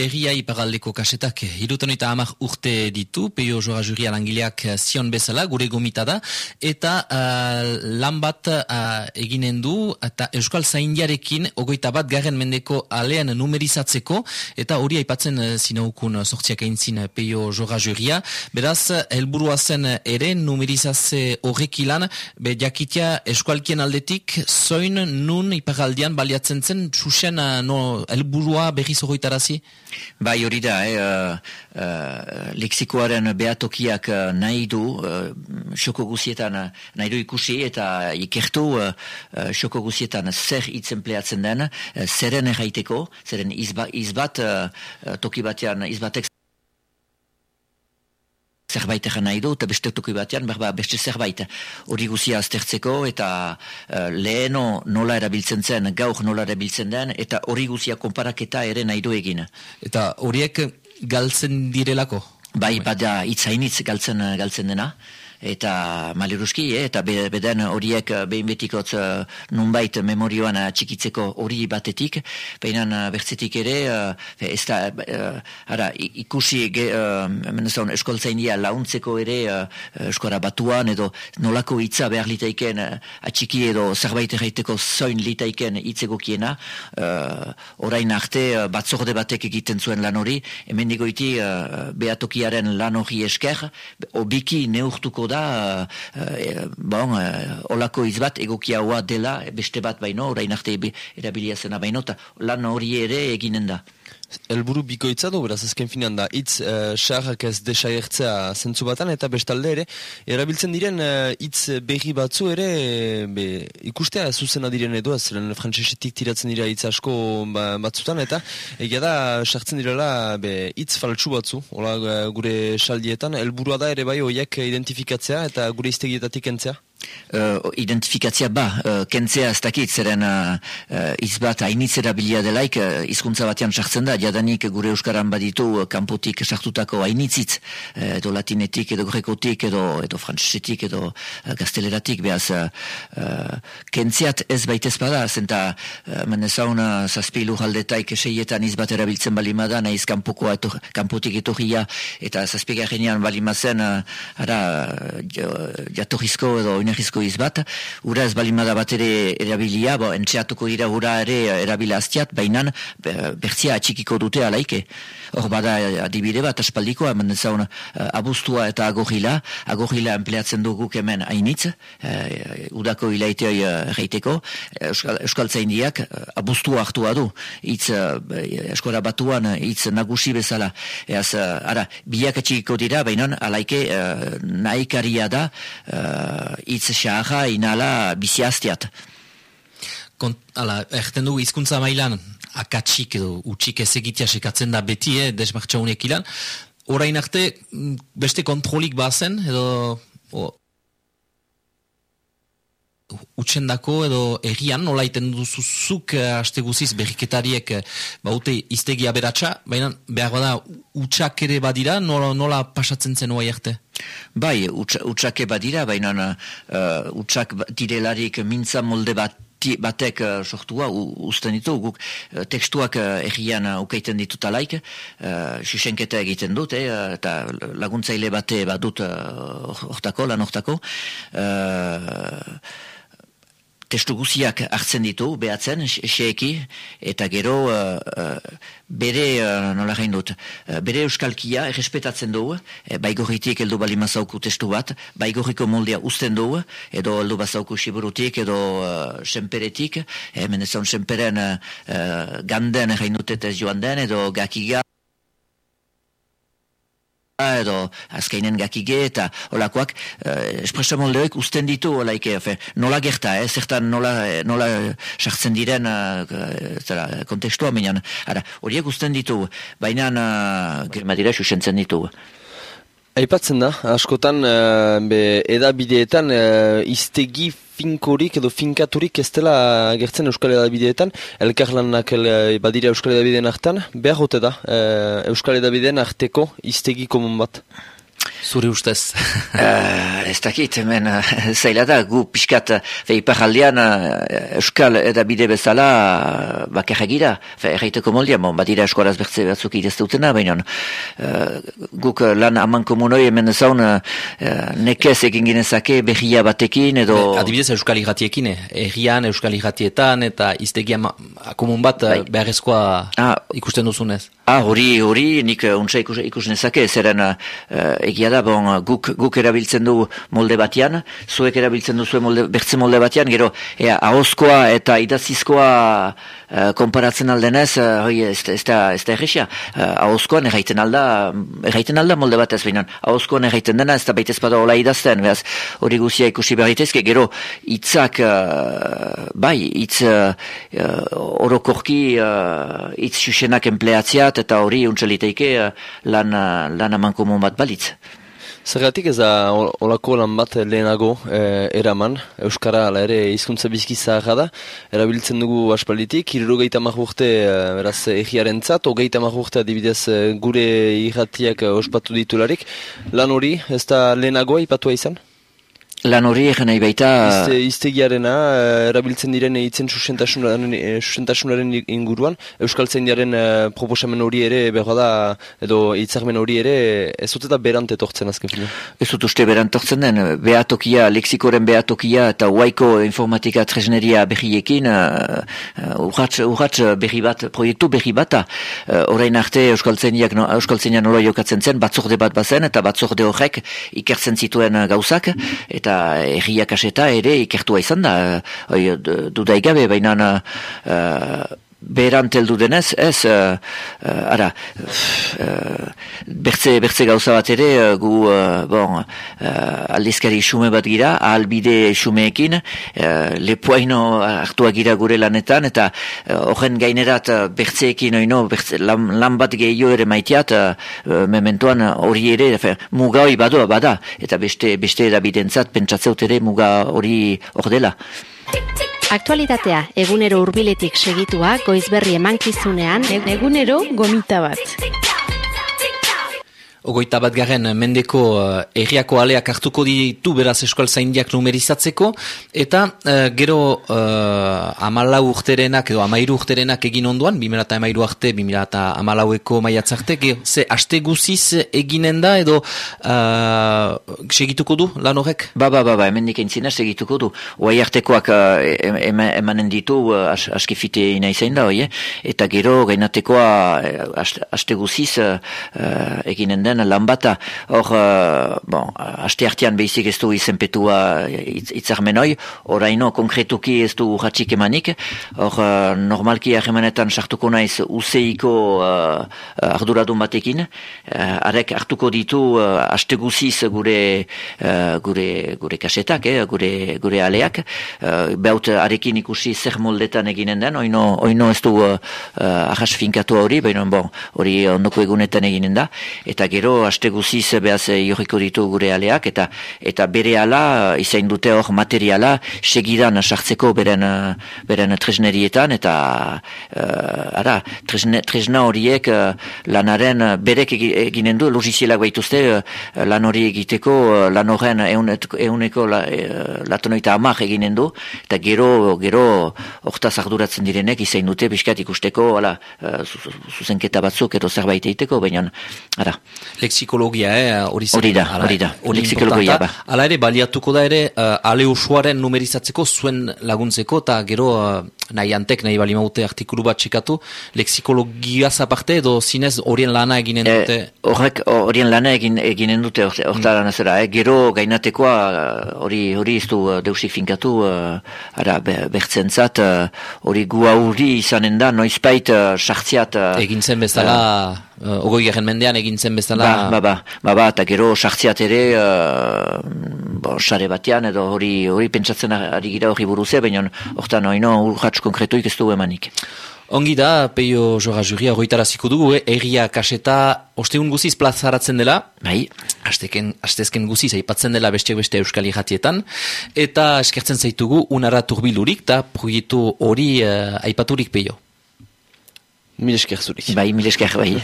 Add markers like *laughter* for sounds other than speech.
erria iparaldeko kasetak irutenoita amak urte ditu, peio jora juria langileak zion bezala, gure gomita da, eta uh, lan bat uh, eginen du, eta Euskal Zaindiarekin, ogoita bat garen mendeko alean numerizatzeko, eta hori aipatzen uh, zinaukun sortziak eintzin peio jora juria, beraz, helburua zen ere numerizatze horrekilan, be jakitia Euskalkien aldetik, zoin nun iparaldian baliatzen zen, txusen uh, no, helburua berriz horretarazi? Bai hori da, eh, uh, uh, leksikoaren behatokiak uh, nahi du, xoko guzietan nahi du ikusi eta ikertu uh, xoko guzietan zer itzen pleatzen den, zeren erraiteko, zeren izba, izbat, toki batean, izbatek zerbait egan nahi du, eta beste toki batean, berba, beste zerbait hori guzia aztertzeko, eta uh, leheno nola erabiltzen zen, gaur nola erabiltzen den, eta hori guzia konparaketa ere nahi du egin. Eta horiek galtzen direlako? Bai, bada, itzainitz galtzen, galtzen dena eta maleruski, eh, eta beden horiek eh, behin betikotz uh, nunbait memorioan txikitzeko hori batetik, behinan uh, bertzetik ere, uh, ez da, ara, ikusi ge, uh, eskoltzainia launtzeko ere uh, eskora batuan, edo nolako hitza behar litaiken atxiki edo zerbait erraiteko zoin litaiken hitzegokiena, orain arte batzorde batek egiten zuen lan hori, hemen digoiti uh, behatokiaren lan hori esker, obiki neurtuko da, uh, bon, uh, olako izbat egokia hoa dela, beste bat baino, orain arte erabilia zena baino, lan hori ere eginen da. Elburu bikoitza du, beraz ezken finan da, itz uh, ez desaiertzea zentzu batan, eta bestalde ere, erabiltzen diren hitz uh, berri batzu ere, be, ikustea zuzena diren edo, ez ziren frantzesetik tiratzen dira hitz asko ba, batzutan, eta egia da, sartzen direla, hitz faltsu batzu, hola, gure saldietan, elburua da ere bai, oiek identifikatzea eta gure iztegietatik entzea? Uh, identifikatzia ba, uh, kentzea ez dakit, zeren uh, uh, izbat hainitz erabilia delaik, uh, batean sartzen da, jadanik gure euskaran baditu uh, kanpotik sartutako hainitzitz, uh, edo latinetik, edo grekotik, edo, edo frantzesetik, edo uh, gazteleratik, behaz, uh, kentzeat ez baitez bada, zenta, uh, menezaun, uh, zazpilu jaldetaik seietan izbat erabiltzen balimada, nahiz kanpokoa eto, kanpotik etorria, eta zazpigarrenean balimazen, uh, ara, jatorrizko edo oinarrizko izbat, ura ez balimada bat ere erabilia, bo, entxeatuko dira ura ere erabila aztiat, baina bertzia atxikiko dute alaike. Hor bada adibide bat, aspaldikoa, hemen zaun, uh, abustua eta agorila, agorila empleatzen dugu hemen hainitz, uh, udako hilaiteoi uh, reiteko, Euskal, Euskal Zaindiak uh, abustua hartua du, hitz eskora batuan, hitz nagusi bezala, eaz, ara, biak atxikiko dira, baina alaike uh, nahikaria da, hitz xaharra inala biziaztiat. Kont, ala, erten dugu izkuntza mailan, akatsik edo utxik ez egitea sekatzen da beti, eh, desmartxa unek ilan. Horain arte, mm, beste kontrolik bazen, edo utxendako edo errian, nola iten duzuzuk uh, aste guziz berriketariek uh, baute iztegia beratxa, baina behar bada utxak ere badira, nola, nola pasatzen zen oa erte? Bai, utxak badira, baina uh, utxak direlarik mintza molde bat batek uh, sortua usten ditu, guk uh, tekstuak uh, errian uh, ukaiten ditut alaik, uh, egiten dut, eh, eta laguntzaile bate badut hortako, uh, lan hortako, testu guziak hartzen ditu, behatzen, xeeki, eta gero uh, uh, bere, uh, nola gain dut, bere euskalkia errespetatzen du, e, baigorritik eldu bali mazauku testu bat, baigorriko moldea usten du, edo eldu bazauku siburutik, edo uh, senperetik, e, menezan senperen uh, ganden gain ez joan den, edo gakiga, edo azkainen gakige eta olakoak uh, espresso moldeoek usten ditu olaike, nola gerta, eh, zertan nola, nola sartzen diren uh, zera, kontekstua minan, horiek usten ditu, baina uh, germa dira susentzen ditu. Aipatzen da, askotan, uh, be, edabideetan, uh, iztegi finkorik edo finkaturik ez dela gertzen Euskal Edabideetan, elkarlanak el, badira Euskal Edabideen hartan, behar hote da, Euskal Edabideen arteko iztegi komun bat? Zure ustez? uh, *laughs* ez dakit, hemen uh, zaila da, gu pixkat, fe, iparaldean uh, euskal edabide bezala uh, bakarra fe, erraiteko moldia, bon, badira eskuaraz bertze batzuk idazteutena, baina uh, guk lan aman komunoi hemen zaun uh, nekez egin ginezake behia batekin, edo... Be, adibidez euskal irratiekin, errian euskal irratietan, eta iztegia komun bat bai. beharrezkoa ah, ikusten duzunez. Ah, hori, hori, nik untsa ikus, ikus nezake, zeren uh, egia da, bon, guk, guk erabiltzen du molde batean, zuek erabiltzen du zuen molde, bertze molde batean, gero, ea, ahozkoa eta idazizkoa uh, konparatzen aldenez, uh, hoi, ez, ez da, ez da errexia. Uh, ahozkoan erraiten alda, erraiten alda molde bat ez behinan. Ahozkoan erraiten dena, ez da baita ezpada hola idazten, behaz, hori guzia ikusi behar gero, itzak, uh, bai, itz uh, orokorki, uh, itz xuxenak empleatziat, eta hori untsaliteike uh, lan, uh, lan aman komun bat balitz. Zergatik ez da olako lan bat lehenago eh, eraman, Euskara ala ere hizkuntza bizki zaharra da, erabiltzen dugu aspalditik, iruro gehieta urte eh, beraz egiaren zat, ogeita urte adibidez eh, gure irratiak ospatu ditularik, lan hori ez da lehenagoa ipatua izan? Lan hori egin nahi baita... Izte, iztegiarena, eh, erabiltzen diren eitzen susentasunaren, eh, susentasunaren inguruan, Euskal Zaindiaren uh, proposamen hori ere, behar da, edo hitzarmen hori ere, ez dut eta berant etortzen azken fina? Ez dut uste berant etortzen den, behatokia, leksikoren behatokia eta huaiko informatika tresneria behiekin, uh, urratz, urratz behi bat, proiektu behi bata, uh, orain arte Euskal Zaindiak, no, Euskal Zaindiak nola jokatzen zen, batzorde bat bazen, eta batzorde horrek ikertzen zituen gauzak, eta eta erriak aseta ere ikertua izan da, oi, dudaigabe, baina uh, berant heldu denez, ez, uh, uh, ara, uh, bertze, bertze gauza bat ere, uh, gu, uh, bon, uh, aldizkari xume bat gira, ahalbide xumeekin, uh, lepoaino hartua gira gure lanetan, eta horren uh, gainerat uh, bertzeekin, oino, bertze, lan, lan bat gehiago ere maiteat, uh, mementoan hori ere, muga hori badoa bada, eta beste, beste edabidentzat pentsatzeut ere muga hori hor dela. Aktualitatea egunero hurbiletik segitua goizberri emankizunean egunero gomita bat. Ogoita bat garen mendeko uh, erriako aleak hartuko ditu beraz eskual zaindiak numerizatzeko, eta uh, gero uh, amalau urterenak edo amairu urterenak egin onduan, 2000 amairu arte, 2000 amalaueko maiatzarte, ze haste guziz eginen da edo uh, segituko du lan horrek? Ba, ba, ba, ba, hemen nik entzina segituko du. Oai artekoak uh, emanen ditu uh, as, askifite ina izan da, oie? eta gero gainatekoa uh, haste guziz uh, eginen da den lan bata, hor, uh, bon, haste hartian behizik ez du izenpetua itzarmenoi, oraino konkretuki ez du urratxik emanik, hor, uh, normalki ahemanetan sartuko naiz useiko uh, arduradun batekin, uh, arek hartuko ditu uh, haste guziz gure, uh, gure, gure kasetak, eh, gure, gure aleak, uh, behaut arekin ikusi zer moldetan eginen den, oino, oino ez du uh, ahas finkatu hori, baina bon, hori ondoko egunetan eginen da, eta gero aste guziz behaz jorriko ditu gure aleak eta eta bere ala izain dute hor materiala segidan sartzeko beren, beren tresnerietan eta uh, ara, tresne, tresna horiek uh, lanaren berek eginen du logizielak baituzte uh, lan hori egiteko uh, lan horren euneko la, uh, latonoita amak eginen du eta gero gero hortaz arduratzen direnek izain dute biskat ikusteko ala, uh, zuzenketa batzuk edo zerbait egiteko baina ara lexikologia, eh, hori hori da, hori da, lexikologia ba. Hala ere, baliatuko da ere, uh, ale usuaren numerizatzeko, zuen laguntzeko, eta gero uh, nahi antek, nahi bali maute artikulu bat txekatu, lexikologia zaparte edo zinez horien lana eginen eh, dute? Horrek, horien lana egin, eginen dute, hortara mm. nazera, eh? gero gainatekoa, hori hori iztu deusik finkatu, uh, ara, bertzen zat, hori uh, gua hori izanen da, noizpait, sartziat... Uh, egin zen bezala... Uh, uh, ogoi garen mendean egin zen bezala... Ba, ba, ba, ba, ba eta gero sartziat ere, uh, bo, sare batean, edo hori, hori pentsatzen ari gira hori buruze, baina hortan hori no, urratz konkretuik ez du emanik. Ongi da, peio jora juria horretaraziko dugu, eh? erria kaseta osteun guziz plazaratzen dela, bai. Azteken, aztezken guziz aipatzen dela besteak beste euskali jatietan, eta eskertzen zaitugu unara turbilurik, eta proiektu hori uh, aipaturik peio. Mil esker zurik. Bai, mil esker, bai. *laughs*